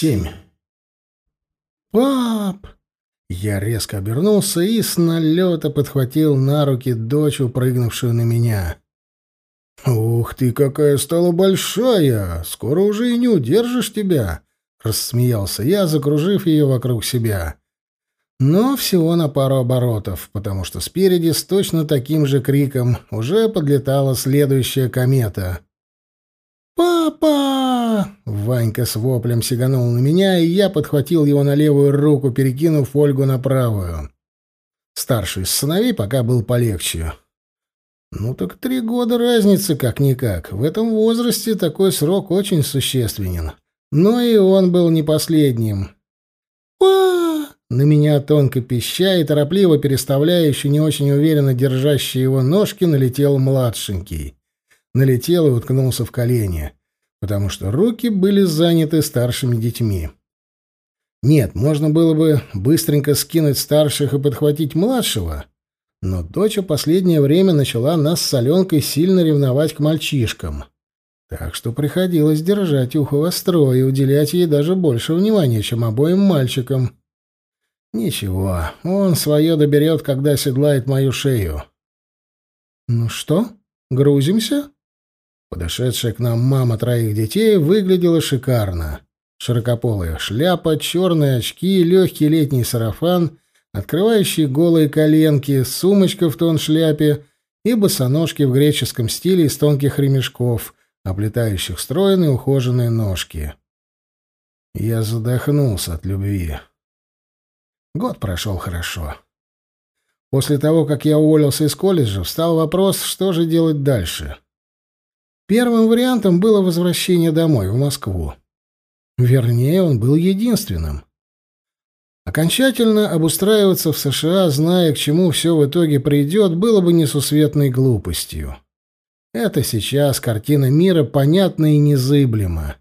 Семь. «Пап!» Я резко обернулся и с налета подхватил на руки дочь, упрыгнувшую на меня. «Ух ты, какая стала большая! Скоро уже и не удержишь тебя!» — рассмеялся я, закружив ее вокруг себя. Но всего на пару оборотов, потому что спереди с точно таким же криком уже подлетала следующая комета. «Папа!» Ванька с воплем сиганул на меня, и я подхватил его на левую руку, перекинув Ольгу на правую. Старший из сыновей пока был полегче. Ну так три года разницы как-никак. В этом возрасте такой срок очень существенен. Но и он был не последним. «Па!» На меня тонко пища и торопливо переставляя еще не очень уверенно держащие его ножки, налетел младшенький налетел и уткнулся в колени, потому что руки были заняты старшими детьми. Нет, можно было бы быстренько скинуть старших и подхватить младшего, но дочь в последнее время начала нас с Аленкой сильно ревновать к мальчишкам. Так что приходилось держать ухо востро и уделять ей даже больше внимания, чем обоим мальчикам. Ничего, он свое доберет, когда седлает мою шею. «Ну что, грузимся?» Подошедшая к нам мама троих детей выглядела шикарно. Широкополая шляпа, черные очки, легкий летний сарафан, открывающие голые коленки, сумочка в тон шляпе и босоножки в греческом стиле из тонких ремешков, оплетающих стройные ухоженные ножки. Я задохнулся от любви. Год прошел хорошо. После того, как я уволился из колледжа, встал вопрос, что же делать дальше. — Первым вариантом было возвращение домой, в Москву. Вернее, он был единственным. Окончательно обустраиваться в США, зная, к чему все в итоге придет, было бы несусветной глупостью. Это сейчас картина мира понятна и незыблема.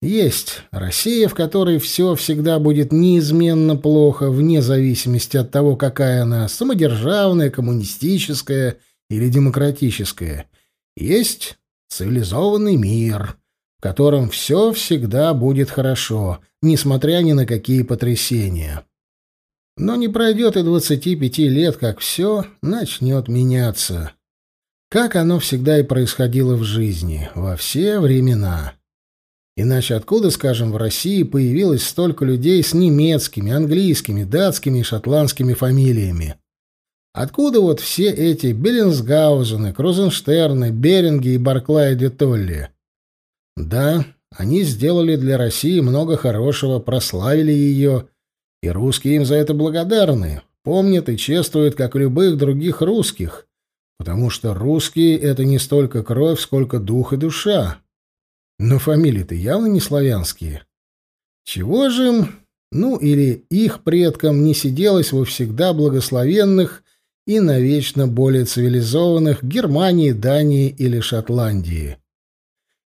Есть Россия, в которой все всегда будет неизменно плохо, вне зависимости от того, какая она, самодержавная, коммунистическая или демократическая. Есть цивилизованный мир, в котором все всегда будет хорошо, несмотря ни на какие потрясения. Но не пройдет и двадцати пяти лет, как все начнет меняться. Как оно всегда и происходило в жизни, во все времена. Иначе откуда, скажем, в России появилось столько людей с немецкими, английскими, датскими и шотландскими фамилиями? Откуда вот все эти Беллинсгаузены, Крузенштерны, Беринги и Барклай де Толли? Да, они сделали для России много хорошего, прославили ее, и русские им за это благодарны, помнят и чествуют, как любых других русских, потому что русские — это не столько кровь, сколько дух и душа. Но фамилии-то явно не славянские. Чего же им, ну или их предкам, не сиделось во всегда благословенных и навечно более цивилизованных Германии, Дании или Шотландии.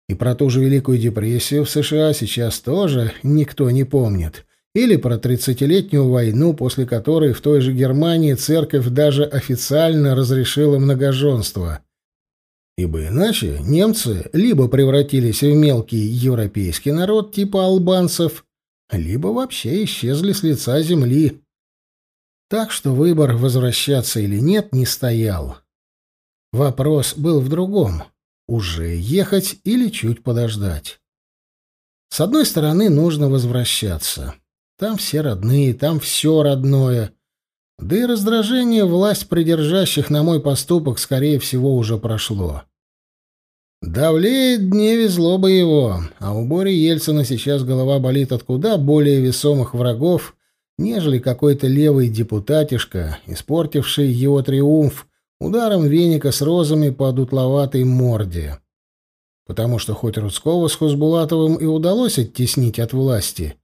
И про ту же Великую депрессию в США сейчас тоже никто не помнит. Или про тридцатилетнюю войну, после которой в той же Германии церковь даже официально разрешила многоженство. Ибо иначе немцы либо превратились в мелкий европейский народ типа албанцев, либо вообще исчезли с лица земли. Так что выбор, возвращаться или нет, не стоял. Вопрос был в другом. Уже ехать или чуть подождать? С одной стороны, нужно возвращаться. Там все родные, там все родное. Да и раздражение власть придержащих на мой поступок, скорее всего, уже прошло. Давлеет не везло бы его, а у Бори Ельцина сейчас голова болит от куда более весомых врагов, нежели какой-то левый депутатишка, испортивший его триумф ударом веника с розами по дутловатой морде. Потому что хоть Рудского с Хузбулатовым и удалось оттеснить от власти,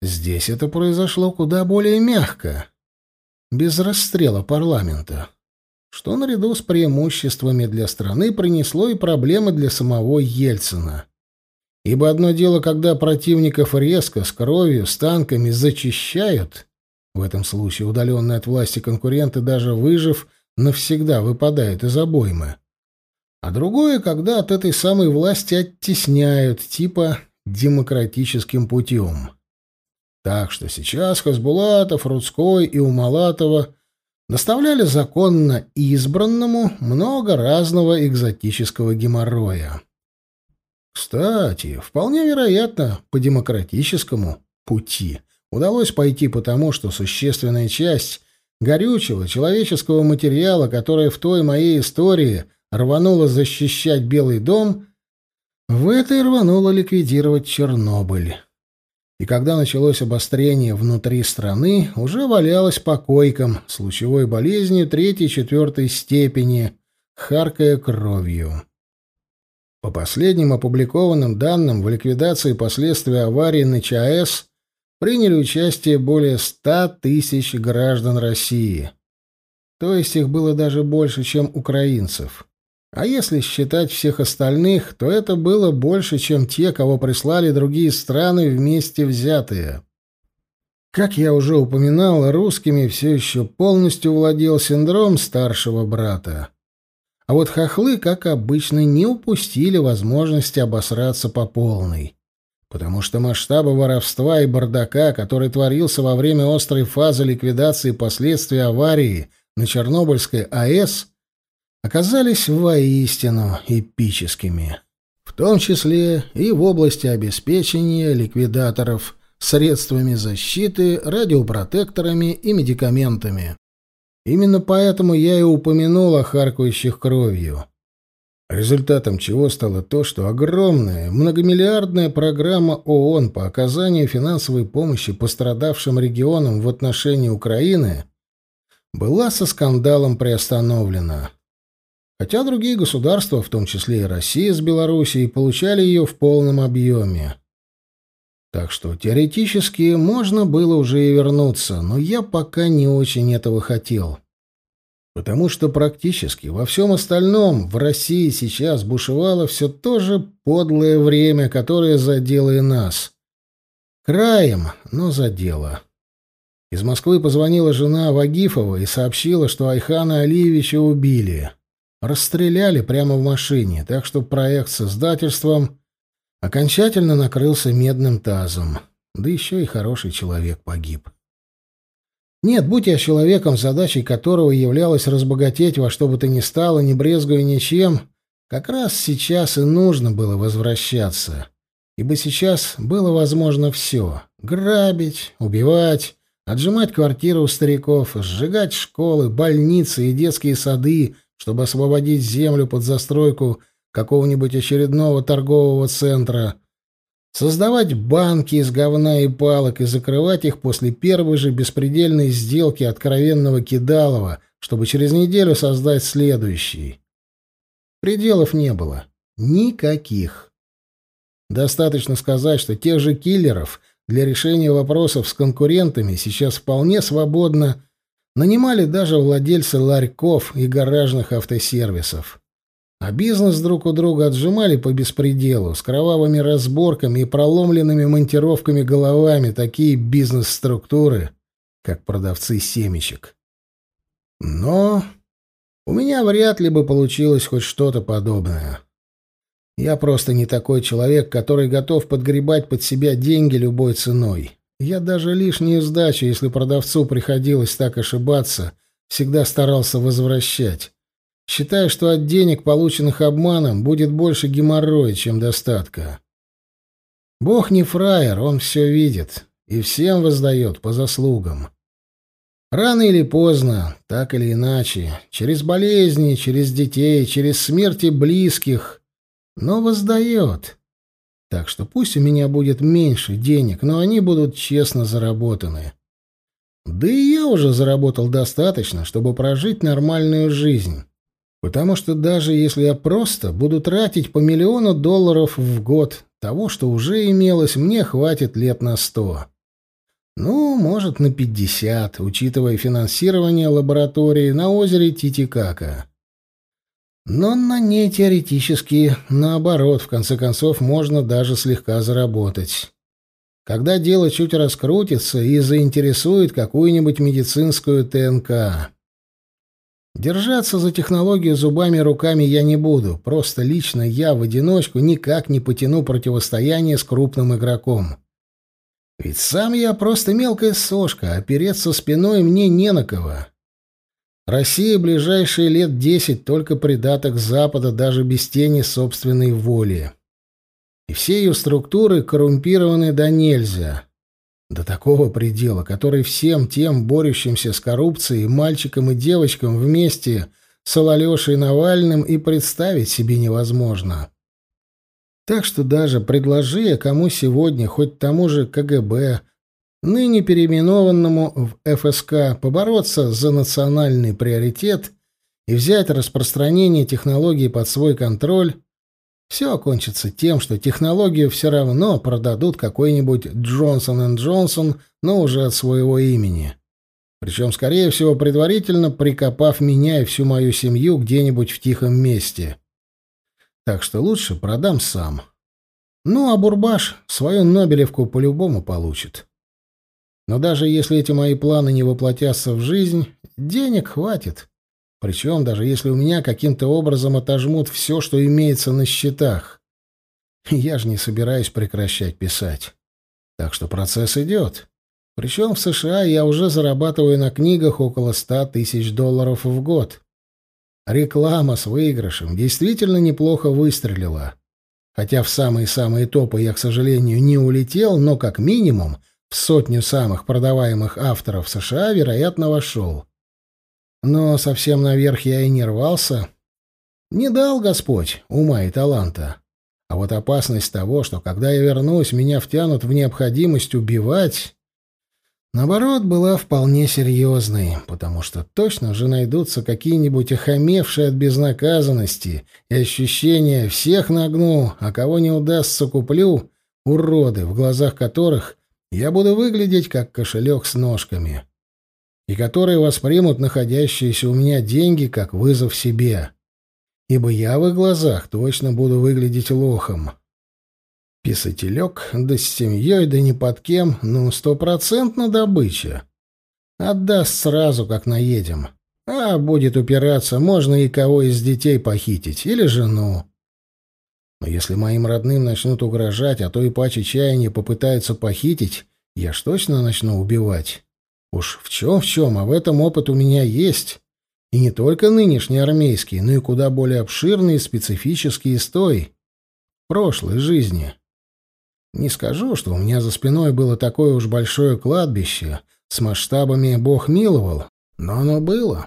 здесь это произошло куда более мягко, без расстрела парламента, что наряду с преимуществами для страны принесло и проблемы для самого Ельцина. Ибо одно дело, когда противников резко, с кровью, с танками зачищают, в этом случае удаленные от власти конкуренты, даже выжив, навсегда выпадают из обоймы. А другое, когда от этой самой власти оттесняют, типа демократическим путем. Так что сейчас Хасбулатов, Рудской и Умалатова доставляли законно избранному много разного экзотического геморроя. Кстати, вполне вероятно, по демократическому пути удалось пойти потому, что существенная часть горючего человеческого материала, которое в той моей истории рвануло защищать Белый дом, в этой рвануло ликвидировать Чернобыль. И когда началось обострение внутри страны, уже валялась по койкам с лучевой болезнью третьей-четвертой степени, харкая кровью. По последним опубликованным данным, в ликвидации последствий аварии на ЧАЭС приняли участие более 100 тысяч граждан России. То есть их было даже больше, чем украинцев. А если считать всех остальных, то это было больше, чем те, кого прислали другие страны вместе взятые. Как я уже упоминал, русскими все еще полностью владел синдром старшего брата. А вот хохлы, как обычно, не упустили возможности обосраться по полной потому что масштабы воровства и бардака, который творился во время острой фазы ликвидации последствий аварии на Чернобыльской АЭС, оказались воистину эпическими, в том числе и в области обеспечения ликвидаторов средствами защиты, радиопротекторами и медикаментами. Именно поэтому я и упомянул о харкающих кровью. Результатом чего стало то, что огромная многомиллиардная программа ООН по оказанию финансовой помощи пострадавшим регионам в отношении Украины была со скандалом приостановлена. Хотя другие государства, в том числе и Россия с Белоруссией, получали ее в полном объеме. Так что теоретически можно было уже и вернуться, но я пока не очень этого хотел потому что практически во всем остальном в России сейчас бушевало все то же подлое время, которое задело и нас. Краем, но задело. Из Москвы позвонила жена Вагифова и сообщила, что Айхана Алиевича убили. Расстреляли прямо в машине, так что проект с издательством окончательно накрылся медным тазом. Да еще и хороший человек погиб. Нет, будь я человеком, задачей которого являлось разбогатеть во что бы то ни стало, не брезгуя ничем, как раз сейчас и нужно было возвращаться. Ибо сейчас было возможно все — грабить, убивать, отжимать квартиры у стариков, сжигать школы, больницы и детские сады, чтобы освободить землю под застройку какого-нибудь очередного торгового центра — Создавать банки из говна и палок и закрывать их после первой же беспредельной сделки откровенного кидалова, чтобы через неделю создать следующий. Пределов не было. Никаких. Достаточно сказать, что тех же киллеров для решения вопросов с конкурентами сейчас вполне свободно нанимали даже владельцы ларьков и гаражных автосервисов. А бизнес друг у друга отжимали по беспределу, с кровавыми разборками и проломленными монтировками головами такие бизнес-структуры, как продавцы семечек. Но у меня вряд ли бы получилось хоть что-то подобное. Я просто не такой человек, который готов подгребать под себя деньги любой ценой. Я даже лишнюю сдачу, если продавцу приходилось так ошибаться, всегда старался возвращать считая, что от денег, полученных обманом, будет больше геморроя, чем достатка. Бог не фраер, он все видит и всем воздает по заслугам. Рано или поздно, так или иначе, через болезни, через детей, через смерти близких, но воздает. Так что пусть у меня будет меньше денег, но они будут честно заработаны. Да и я уже заработал достаточно, чтобы прожить нормальную жизнь. Потому что даже если я просто буду тратить по миллиону долларов в год, того, что уже имелось, мне хватит лет на сто. Ну, может, на пятьдесят, учитывая финансирование лаборатории на озере Титикака. Но на ней теоретически, наоборот, в конце концов, можно даже слегка заработать. Когда дело чуть раскрутится и заинтересует какую-нибудь медицинскую ТНК. Держаться за технологию зубами и руками я не буду, просто лично я в одиночку никак не потяну противостояние с крупным игроком. Ведь сам я просто мелкая сошка, опереться спиной мне не на кого. Россия ближайшие лет десять только придаток Запада даже без тени собственной воли. И все ее структуры коррумпированы до нельзя. До такого предела, который всем тем борющимся с коррупцией мальчикам и девочкам вместе с Алалешей Навальным и представить себе невозможно. Так что даже предложи я кому сегодня, хоть тому же КГБ, ныне переименованному в ФСК, побороться за национальный приоритет и взять распространение технологий под свой контроль, все окончится тем, что технологию все равно продадут какой-нибудь Джонсон энд Джонсон, но уже от своего имени. Причем, скорее всего, предварительно прикопав меня и всю мою семью где-нибудь в тихом месте. Так что лучше продам сам. Ну, а Бурбаш свою Нобелевку по-любому получит. Но даже если эти мои планы не воплотятся в жизнь, денег хватит. Причем даже если у меня каким-то образом отожмут все, что имеется на счетах. Я же не собираюсь прекращать писать. Так что процесс идет. Причем в США я уже зарабатываю на книгах около ста тысяч долларов в год. Реклама с выигрышем действительно неплохо выстрелила. Хотя в самые-самые топы я, к сожалению, не улетел, но как минимум в сотню самых продаваемых авторов США, вероятно, вошел. Но совсем наверх я и не рвался. Не дал Господь ума и таланта. А вот опасность того, что когда я вернусь, меня втянут в необходимость убивать, наоборот, была вполне серьезной, потому что точно же найдутся какие-нибудь охамевшие от безнаказанности и ощущения «всех нагну, а кого не удастся куплю» уроды, в глазах которых я буду выглядеть как кошелек с ножками и которые воспримут находящиеся у меня деньги как вызов себе, ибо я в их глазах точно буду выглядеть лохом. Писателек, да с семьей, да ни под кем, ну, стопроцентно добыча. Отдаст сразу, как наедем. А будет упираться, можно и кого из детей похитить, или жену. Но если моим родным начнут угрожать, а то и паче чаяния попытаются похитить, я ж точно начну убивать. Уж в чем в чем, а в этом опыт у меня есть. И не только нынешний армейский, но и куда более обширный и специфический из той, прошлой жизни. Не скажу, что у меня за спиной было такое уж большое кладбище, с масштабами Бог миловал, но оно было.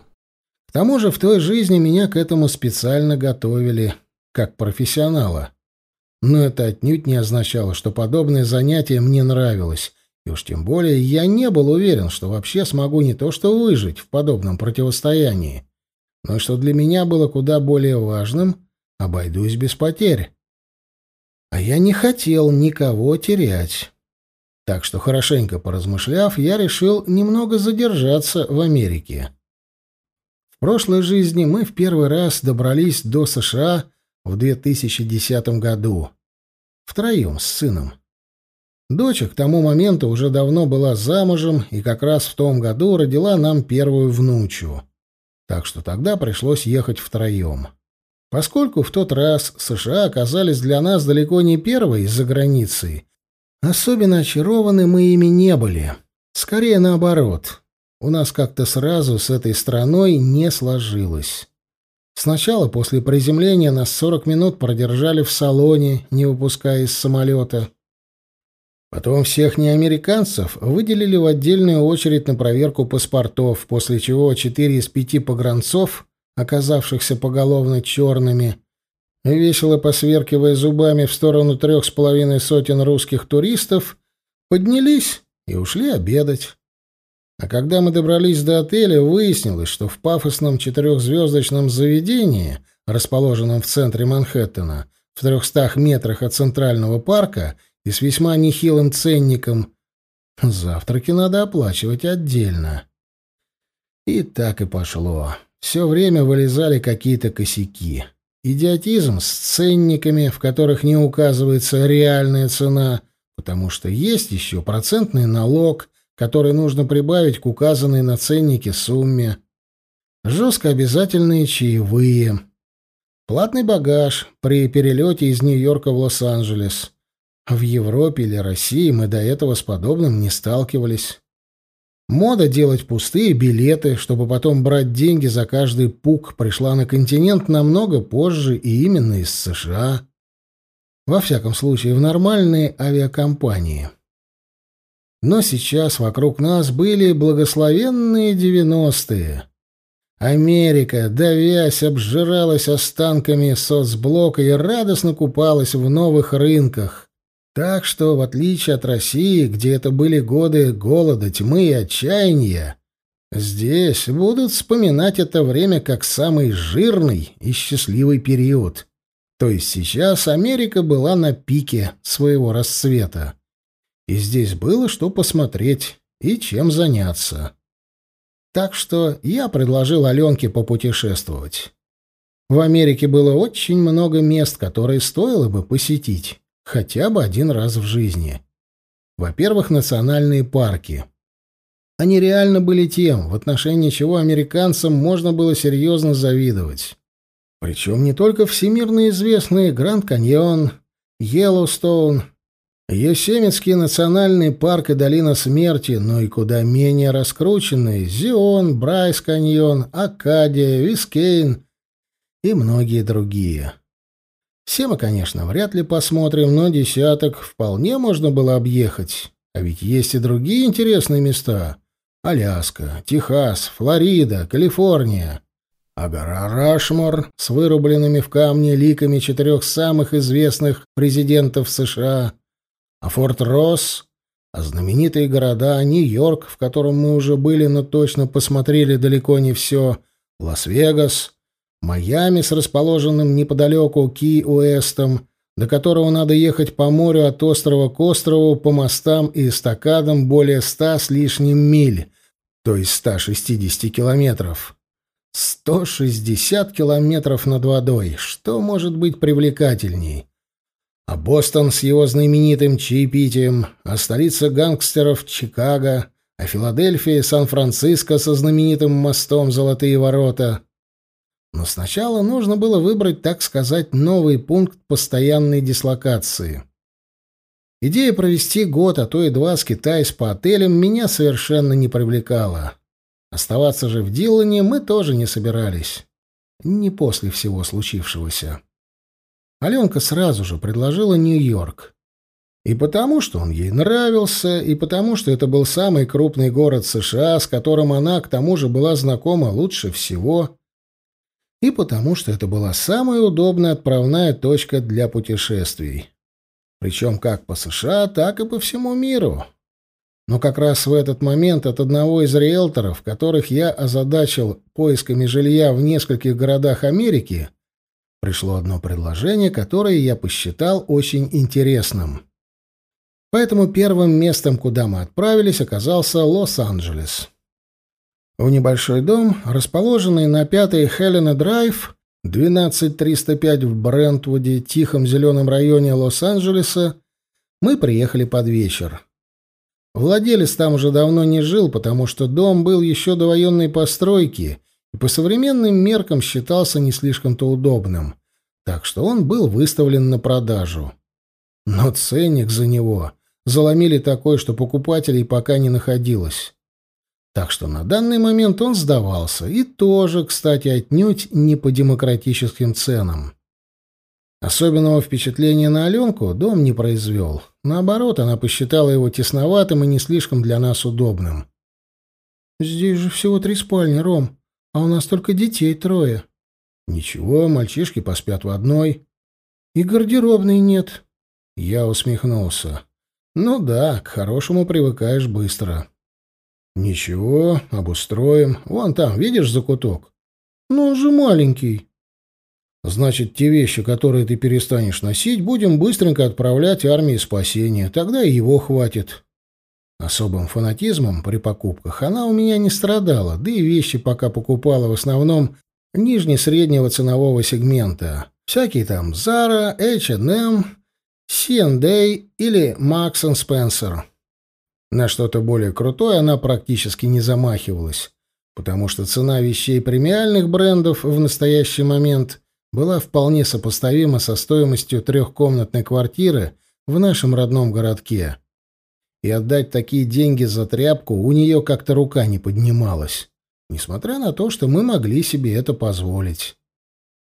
К тому же в той жизни меня к этому специально готовили, как профессионала. Но это отнюдь не означало, что подобное занятие мне нравилось, и уж тем более я не был уверен, что вообще смогу не то что выжить в подобном противостоянии, но и что для меня было куда более важным — обойдусь без потерь. А я не хотел никого терять. Так что, хорошенько поразмышляв, я решил немного задержаться в Америке. В прошлой жизни мы в первый раз добрались до США в 2010 году. Втроем с сыном. Дочь к тому моменту уже давно была замужем и как раз в том году родила нам первую внучу. Так что тогда пришлось ехать втроем. Поскольку в тот раз США оказались для нас далеко не первой из-за границы, особенно очарованы мы ими не были. Скорее наоборот. У нас как-то сразу с этой страной не сложилось. Сначала после приземления нас 40 минут продержали в салоне, не выпуская из самолета. Потом всех неамериканцев выделили в отдельную очередь на проверку паспортов, после чего четыре из пяти погранцов, оказавшихся поголовно черными, весело посверкивая зубами в сторону трех с половиной сотен русских туристов, поднялись и ушли обедать. А когда мы добрались до отеля, выяснилось, что в пафосном четырехзвездочном заведении, расположенном в центре Манхэттена, в трехстах метрах от Центрального парка, и с весьма нехилым ценником. Завтраки надо оплачивать отдельно. И так и пошло. Все время вылезали какие-то косяки. Идиотизм с ценниками, в которых не указывается реальная цена, потому что есть еще процентный налог, который нужно прибавить к указанной на ценнике сумме. жестко обязательные чаевые, платный багаж при перелете из Нью-Йорка в Лос-Анджелес. В Европе или России мы до этого с подобным не сталкивались. Мода делать пустые билеты, чтобы потом брать деньги за каждый пук, пришла на континент намного позже и именно из США. Во всяком случае, в нормальные авиакомпании. Но сейчас вокруг нас были благословенные девяностые. Америка, давясь, обжиралась останками соцблока и радостно купалась в новых рынках. Так что, в отличие от России, где это были годы голода, тьмы и отчаяния, здесь будут вспоминать это время как самый жирный и счастливый период. То есть сейчас Америка была на пике своего расцвета. И здесь было что посмотреть и чем заняться. Так что я предложил Аленке попутешествовать. В Америке было очень много мест, которые стоило бы посетить хотя бы один раз в жизни. Во-первых, национальные парки. Они реально были тем, в отношении чего американцам можно было серьезно завидовать. Причем не только всемирно известные Гранд Каньон, Йеллоустоун, Йосемитский национальный парк и Долина Смерти, но и куда менее раскрученные Зион, Брайс Каньон, Акадия, Бискейн и многие другие. Все мы, конечно, вряд ли посмотрим, но десяток вполне можно было объехать. А ведь есть и другие интересные места. Аляска, Техас, Флорида, Калифорния. А гора Рашмор с вырубленными в камне ликами четырех самых известных президентов США. А Форт Росс, а знаменитые города Нью-Йорк, в котором мы уже были, но точно посмотрели далеко не все, Лас-Вегас — Майами с расположенным неподалеку Ки-Уэстом, до которого надо ехать по морю от острова к острову по мостам и эстакадам более ста с лишним миль, то есть 160 километров. 160 километров над водой. Что может быть привлекательней? А Бостон с его знаменитым чаепитием, а столица гангстеров Чикаго, а Филадельфия и Сан-Франциско со знаменитым мостом «Золотые ворота». Но сначала нужно было выбрать, так сказать, новый пункт постоянной дислокации. Идея провести год, а то и два скитаясь по отелям, меня совершенно не привлекала. Оставаться же в Дилане мы тоже не собирались. Не после всего случившегося. Аленка сразу же предложила Нью-Йорк. И потому, что он ей нравился, и потому, что это был самый крупный город США, с которым она, к тому же, была знакома лучше всего, и потому что это была самая удобная отправная точка для путешествий. Причем как по США, так и по всему миру. Но как раз в этот момент от одного из риэлторов, которых я озадачил поисками жилья в нескольких городах Америки, пришло одно предложение, которое я посчитал очень интересным. Поэтому первым местом, куда мы отправились, оказался Лос-Анджелес. В небольшой дом, расположенный на пятой Хелена Драйв, 12305 в Брентвуде, тихом зеленом районе Лос-Анджелеса, мы приехали под вечер. Владелец там уже давно не жил, потому что дом был еще до военной постройки и по современным меркам считался не слишком-то удобным, так что он был выставлен на продажу. Но ценник за него заломили такой, что покупателей пока не находилось. Так что на данный момент он сдавался, и тоже, кстати, отнюдь не по демократическим ценам. Особенного впечатления на Аленку дом не произвел. Наоборот, она посчитала его тесноватым и не слишком для нас удобным. «Здесь же всего три спальни, Ром, а у нас только детей трое». «Ничего, мальчишки поспят в одной». «И гардеробной нет». Я усмехнулся. «Ну да, к хорошему привыкаешь быстро». «Ничего, обустроим. Вон там, видишь закуток?» «Ну, он же маленький». «Значит, те вещи, которые ты перестанешь носить, будем быстренько отправлять армии спасения. Тогда и его хватит». Особым фанатизмом при покупках она у меня не страдала, да и вещи пока покупала в основном нижне-среднего ценового сегмента. Всякие там Zara, H&M, C&A или Max Spencer. На что-то более крутое она практически не замахивалась. потому что цена вещей премиальных брендов в настоящий момент была вполне сопоставима со стоимостью трехкомнатной квартиры в нашем родном городке. И отдать такие деньги за тряпку у нее как-то рука не поднималась, несмотря на то, что мы могли себе это позволить.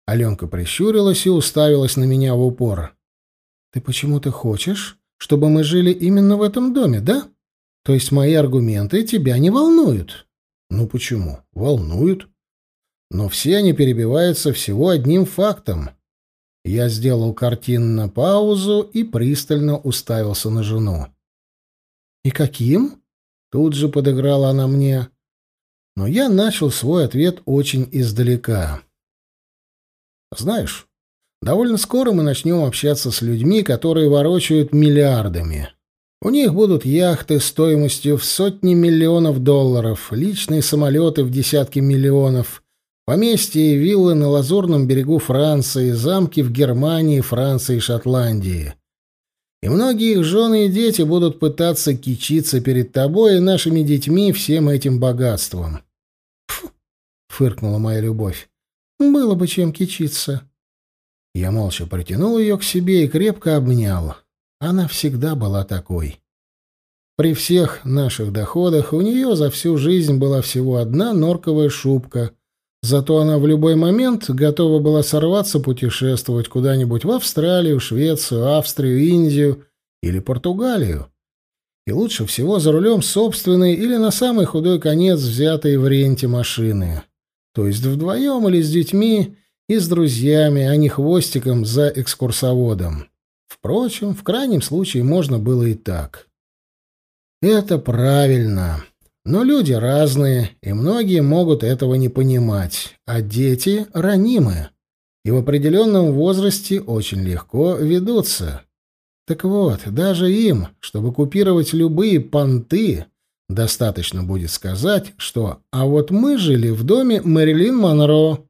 Аленка прищурилась и уставилась на меня в упор. «Ты почему-то хочешь, чтобы мы жили именно в этом доме, да? То есть мои аргументы тебя не волнуют?» «Ну почему? Волнуют. Но все они перебиваются всего одним фактом. Я сделал картинно паузу и пристально уставился на жену. «И каким?» — тут же подыграла она мне. Но я начал свой ответ очень издалека. «Знаешь, довольно скоро мы начнем общаться с людьми, которые ворочают миллиардами. У них будут яхты стоимостью в сотни миллионов долларов, личные самолеты в десятки миллионов, Поместья и виллы на лазурном берегу Франции, замки в Германии, Франции и Шотландии. И многие их жены и дети будут пытаться кичиться перед тобой и нашими детьми всем этим богатством. Фу, фыркнула моя любовь. Было бы чем кичиться. Я молча притянул ее к себе и крепко обнял. Она всегда была такой. При всех наших доходах у нее за всю жизнь была всего одна норковая шубка — Зато она в любой момент готова была сорваться путешествовать куда-нибудь в Австралию, Швецию, Австрию, Индию или Португалию. И лучше всего за рулем собственной или на самый худой конец взятой в ренте машины. То есть вдвоем или с детьми и с друзьями, а не хвостиком за экскурсоводом. Впрочем, в крайнем случае можно было и так. Это правильно. Но люди разные, и многие могут этого не понимать, а дети ранимы и в определенном возрасте очень легко ведутся. Так вот, даже им, чтобы купировать любые понты, достаточно будет сказать, что «а вот мы жили в доме Мэрилин Монро».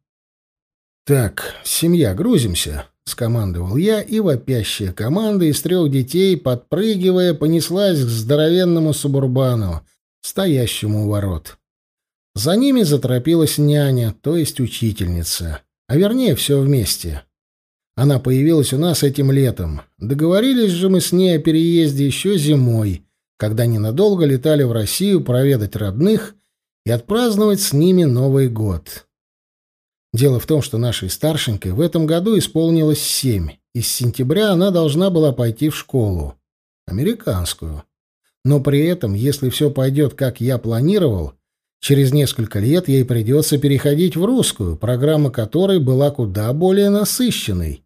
«Так, семья, грузимся», — скомандовал я, и вопящая команда из трех детей, подпрыгивая, понеслась к здоровенному субурбану, стоящему у ворот. За ними заторопилась няня, то есть учительница, а вернее все вместе. Она появилась у нас этим летом. Договорились же мы с ней о переезде еще зимой, когда ненадолго летали в Россию проведать родных и отпраздновать с ними Новый год. Дело в том, что нашей старшенькой в этом году исполнилось семь, и с сентября она должна была пойти в школу. Американскую. Но при этом, если все пойдет, как я планировал, через несколько лет ей придется переходить в русскую, программа которой была куда более насыщенной.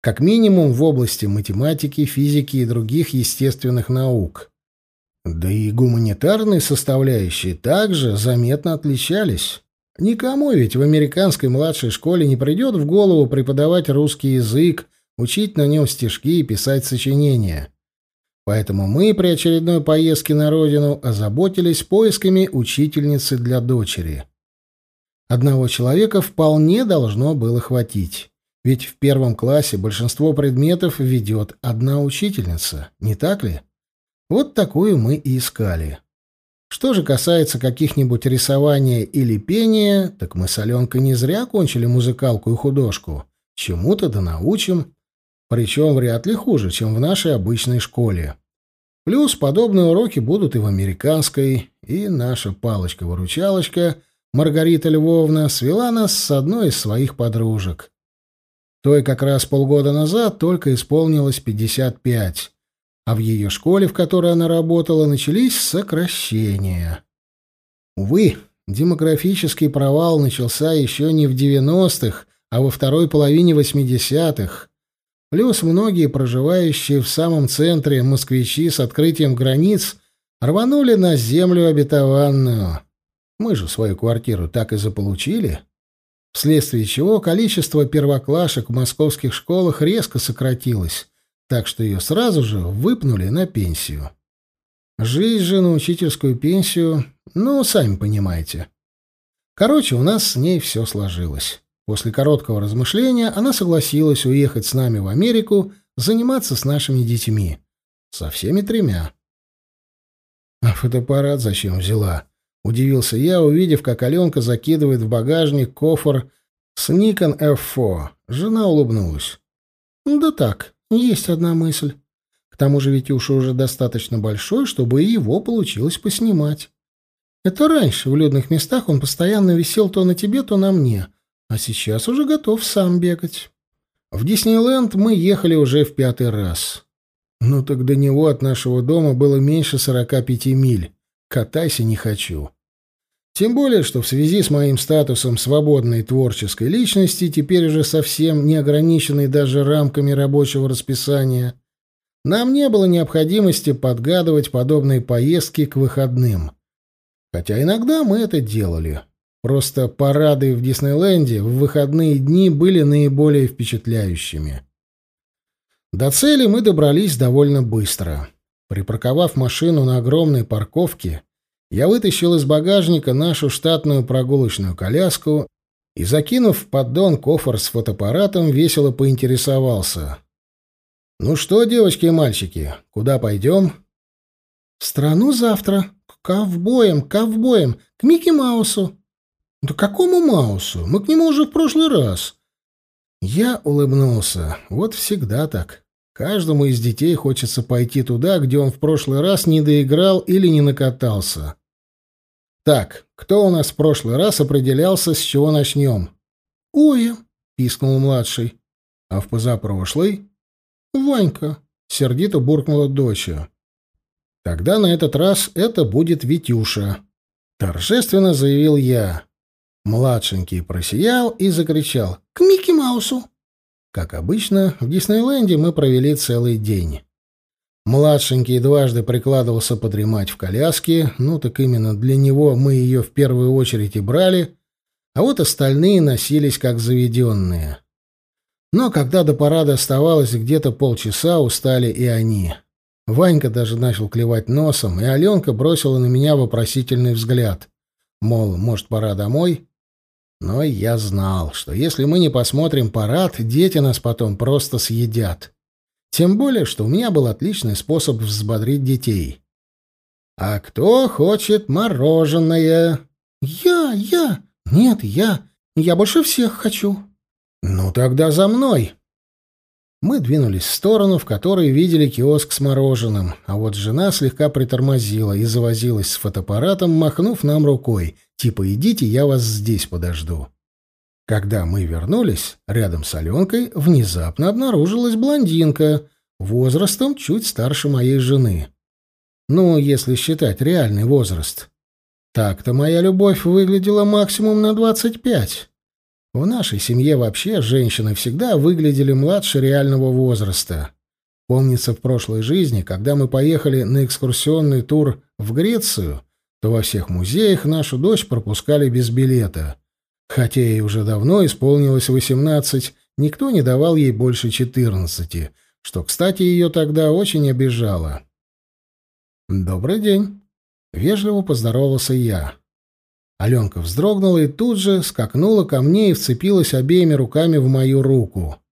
Как минимум в области математики, физики и других естественных наук. Да и гуманитарные составляющие также заметно отличались. Никому ведь в американской младшей школе не придет в голову преподавать русский язык, учить на нем стишки и писать сочинения. Поэтому мы при очередной поездке на родину озаботились поисками учительницы для дочери. Одного человека вполне должно было хватить. Ведь в первом классе большинство предметов ведет одна учительница, не так ли? Вот такую мы и искали. Что же касается каких-нибудь рисования или пения, так мы с Аленкой не зря кончили музыкалку и художку. Чему-то да научим. Причем вряд ли хуже, чем в нашей обычной школе. Плюс подобные уроки будут и в американской, и наша палочка-выручалочка Маргарита Львовна свела нас с одной из своих подружек. Той как раз полгода назад только исполнилось 55, а в ее школе, в которой она работала, начались сокращения. Увы, демографический провал начался еще не в 90-х, а во второй половине 80-х, Плюс многие проживающие в самом центре москвичи с открытием границ рванули на землю обетованную. Мы же свою квартиру так и заполучили. Вследствие чего количество первоклашек в московских школах резко сократилось, так что ее сразу же выпнули на пенсию. Жизнь же на учительскую пенсию, ну, сами понимаете. Короче, у нас с ней все сложилось. После короткого размышления она согласилась уехать с нами в Америку, заниматься с нашими детьми. Со всеми тремя. «А фотоаппарат зачем взяла?» — удивился я, увидев, как Аленка закидывает в багажник кофр с Nikon F4. Жена улыбнулась. «Да так, есть одна мысль. К тому же Витюша уже достаточно большой, чтобы и его получилось поснимать. Это раньше в людных местах он постоянно висел то на тебе, то на мне, а сейчас уже готов сам бегать. В Диснейленд мы ехали уже в пятый раз. Ну так до него от нашего дома было меньше сорока пяти миль. Катайся не хочу. Тем более, что в связи с моим статусом свободной творческой личности, теперь уже совсем не ограниченной даже рамками рабочего расписания, нам не было необходимости подгадывать подобные поездки к выходным. Хотя иногда мы это делали. Просто парады в Диснейленде в выходные дни были наиболее впечатляющими. До цели мы добрались довольно быстро. Припарковав машину на огромной парковке, я вытащил из багажника нашу штатную прогулочную коляску и, закинув в поддон кофр с фотоаппаратом, весело поинтересовался. «Ну что, девочки и мальчики, куда пойдем?» «В страну завтра. К ковбоям, ковбоям, к Микки Маусу». «Да какому Маусу? Мы к нему уже в прошлый раз». Я улыбнулся. Вот всегда так. Каждому из детей хочется пойти туда, где он в прошлый раз не доиграл или не накатался. Так, кто у нас в прошлый раз определялся, с чего начнем? Ой, пискнул младший. А в позапрошлый? Ванька, сердито буркнула доча. Тогда на этот раз это будет Витюша, торжественно заявил я. Младшенький просиял и закричал «К Микки Маусу!». Как обычно, в Диснейленде мы провели целый день. Младшенький дважды прикладывался подремать в коляске, ну так именно для него мы ее в первую очередь и брали, а вот остальные носились как заведенные. Но когда до парада оставалось где-то полчаса, устали и они. Ванька даже начал клевать носом, и Аленка бросила на меня вопросительный взгляд. Мол, может, пора домой? Но я знал, что если мы не посмотрим парад, дети нас потом просто съедят. Тем более, что у меня был отличный способ взбодрить детей. «А кто хочет мороженое?» «Я, я! Нет, я! Я больше всех хочу!» «Ну тогда за мной!» Мы двинулись в сторону, в которой видели киоск с мороженым, а вот жена слегка притормозила и завозилась с фотоаппаратом, махнув нам рукой, типа «идите, я вас здесь подожду». Когда мы вернулись, рядом с Аленкой внезапно обнаружилась блондинка, возрастом чуть старше моей жены. Ну, если считать реальный возраст. Так-то моя любовь выглядела максимум на двадцать пять. В нашей семье вообще женщины всегда выглядели младше реального возраста. Помнится, в прошлой жизни, когда мы поехали на экскурсионный тур в Грецию, то во всех музеях нашу дочь пропускали без билета. Хотя ей уже давно исполнилось восемнадцать, никто не давал ей больше четырнадцати, что, кстати, ее тогда очень обижало. «Добрый день», — вежливо поздоровался я. Аленка вздрогнула и тут же скакнула ко мне и вцепилась обеими руками в мою руку.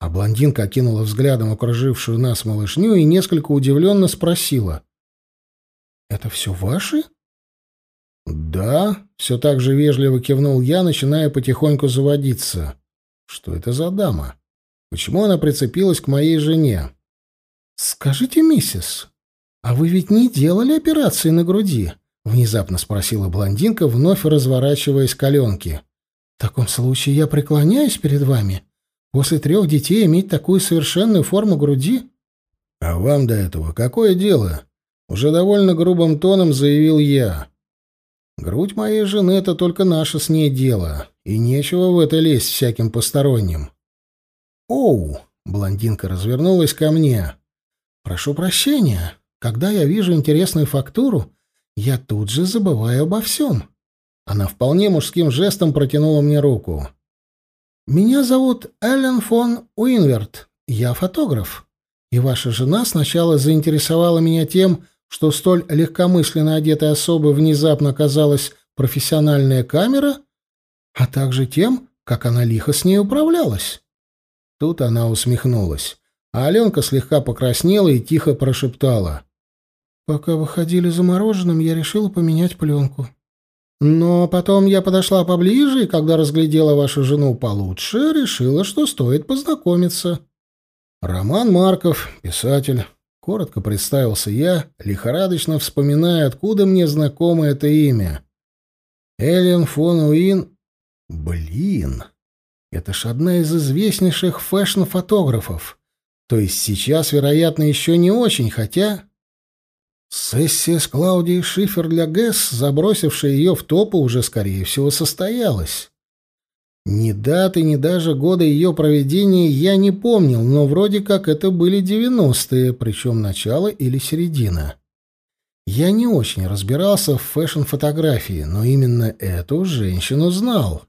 А блондинка окинула взглядом окружившую нас малышню и несколько удивленно спросила. «Это все ваши?» «Да», — все так же вежливо кивнул я, начиная потихоньку заводиться. «Что это за дама? Почему она прицепилась к моей жене?» «Скажите, миссис, а вы ведь не делали операции на груди?» — внезапно спросила блондинка, вновь разворачиваясь к Аленке. «В таком случае я преклоняюсь перед вами. После трех детей иметь такую совершенную форму груди?» «А вам до этого какое дело?» Уже довольно грубым тоном заявил я. Грудь моей жены — это только наше с ней дело, и нечего в это лезть всяким посторонним. «Оу!» — блондинка развернулась ко мне. «Прошу прощения. Когда я вижу интересную фактуру, я тут же забываю обо всем». Она вполне мужским жестом протянула мне руку. «Меня зовут Эллен фон Уинверт. Я фотограф. И ваша жена сначала заинтересовала меня тем, что столь легкомысленно одетой особой внезапно оказалась профессиональная камера, а также тем, как она лихо с ней управлялась. Тут она усмехнулась, а Аленка слегка покраснела и тихо прошептала. «Пока выходили за мороженым, я решила поменять пленку. Но потом я подошла поближе, и когда разглядела вашу жену получше, решила, что стоит познакомиться. Роман Марков, писатель. Коротко представился я, лихорадочно вспоминая, откуда мне знакомо это имя. Эллен фон Уин... Блин, это ж одна из известнейших фэшн-фотографов. То есть сейчас, вероятно, еще не очень, хотя... Сессия с Клаудией Шифер для Guess, забросившая ее в топы, уже, скорее всего, состоялась. Ни даты, ни даже года ее проведения я не помнил, но вроде как это были девяностые, причем начало или середина. Я не очень разбирался в фэшн-фотографии, но именно эту женщину знал.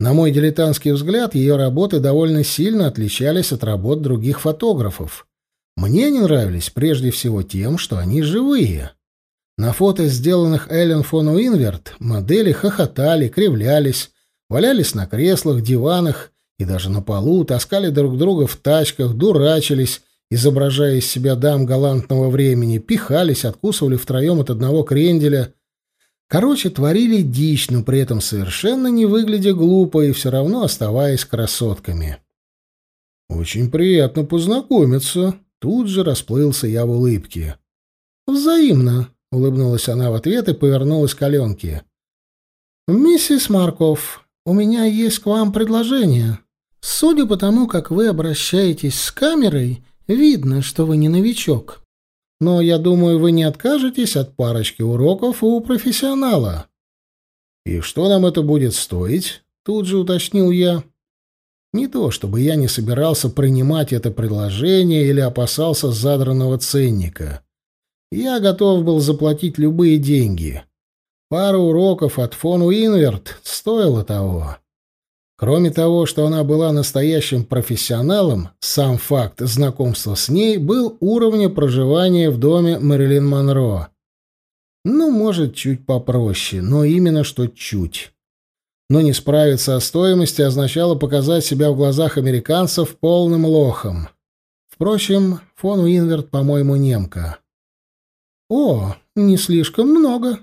На мой дилетантский взгляд, ее работы довольно сильно отличались от работ других фотографов. Мне не нравились прежде всего тем, что они живые. На фото, сделанных Эллен фон Уинверт, модели хохотали, кривлялись, валялись на креслах, диванах и даже на полу, таскали друг друга в тачках, дурачились, изображая из себя дам галантного времени, пихались, откусывали втроем от одного кренделя. Короче, творили дичь, но при этом совершенно не выглядя глупо и все равно оставаясь красотками. «Очень приятно познакомиться», Тут же расплылся я в улыбке. «Взаимно», — улыбнулась она в ответ и повернулась к Аленке. «Миссис Марков, у меня есть к вам предложение. Судя по тому, как вы обращаетесь с камерой, видно, что вы не новичок. Но я думаю, вы не откажетесь от парочки уроков у профессионала». «И что нам это будет стоить?» — тут же уточнил я. Не то, чтобы я не собирался принимать это предложение или опасался задранного ценника. Я готов был заплатить любые деньги. Пара уроков от фон Уинверт стоила того. Кроме того, что она была настоящим профессионалом, сам факт знакомства с ней был уровня проживания в доме Мэрилин Монро. Ну, может, чуть попроще, но именно что чуть но не справиться о стоимости означало показать себя в глазах американцев полным лохом. Впрочем, фон Уинверт, по-моему, немка. «О, не слишком много.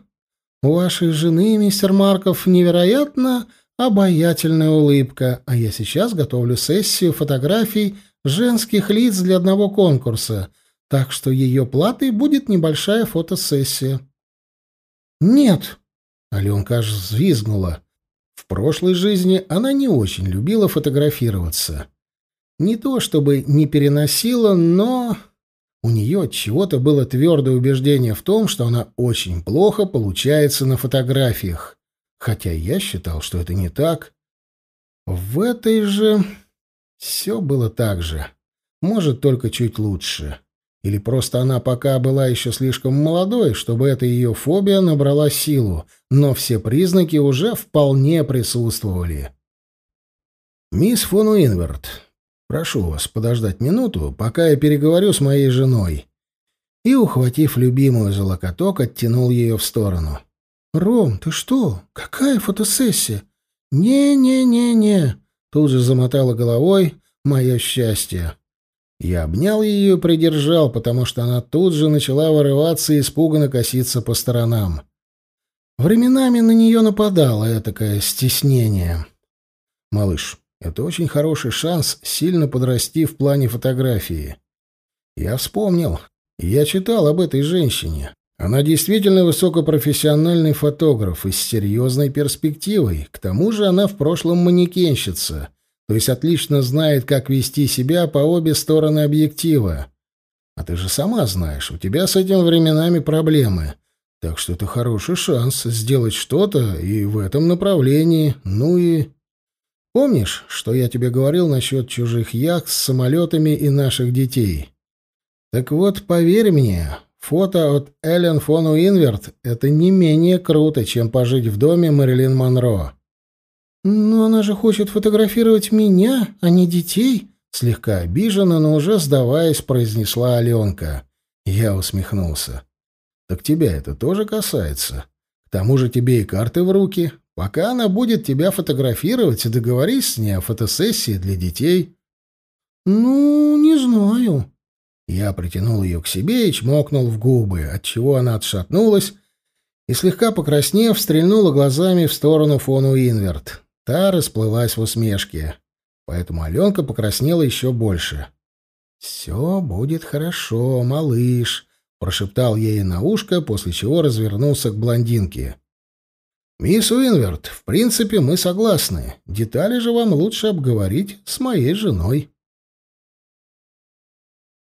У вашей жены, мистер Марков, невероятно обаятельная улыбка, а я сейчас готовлю сессию фотографий женских лиц для одного конкурса, так что ее платой будет небольшая фотосессия». «Нет!» — Аленка аж взвизгнула. В прошлой жизни она не очень любила фотографироваться. Не то чтобы не переносила, но у нее от чего-то было твердое убеждение в том, что она очень плохо получается на фотографиях. Хотя я считал, что это не так. В этой же все было так же. Может, только чуть лучше. Или просто она пока была еще слишком молодой, чтобы эта ее фобия набрала силу, но все признаки уже вполне присутствовали. «Мисс фон Уинверт, прошу вас подождать минуту, пока я переговорю с моей женой». И, ухватив любимую за локоток, оттянул ее в сторону. «Ром, ты что? Какая фотосессия? Не-не-не-не!» Тут же замотала головой мое счастье. Я обнял ее и придержал, потому что она тут же начала вырываться и испуганно коситься по сторонам. Временами на нее нападало этакое стеснение. «Малыш, это очень хороший шанс сильно подрасти в плане фотографии. Я вспомнил. Я читал об этой женщине. Она действительно высокопрофессиональный фотограф и с серьезной перспективой. К тому же она в прошлом манекенщица» то есть отлично знает, как вести себя по обе стороны объектива. А ты же сама знаешь, у тебя с этим временами проблемы. Так что это хороший шанс сделать что-то и в этом направлении. Ну и... Помнишь, что я тебе говорил насчет чужих яхт с самолетами и наших детей? Так вот, поверь мне, фото от Эллен фон Уинверт — это не менее круто, чем пожить в доме Мэрилин Монро. «Но она же хочет фотографировать меня, а не детей», — слегка обиженно, но уже сдаваясь, произнесла Аленка. Я усмехнулся. «Так тебя это тоже касается. К тому же тебе и карты в руки. Пока она будет тебя фотографировать, договорись с ней о фотосессии для детей». «Ну, не знаю». Я притянул ее к себе и чмокнул в губы, отчего она отшатнулась и, слегка покраснев, стрельнула глазами в сторону фон Уинверт. Та расплылась в усмешке. Поэтому Аленка покраснела еще больше. «Все будет хорошо, малыш», — прошептал ей на ушко, после чего развернулся к блондинке. «Мисс Уинверт, в принципе, мы согласны. Детали же вам лучше обговорить с моей женой».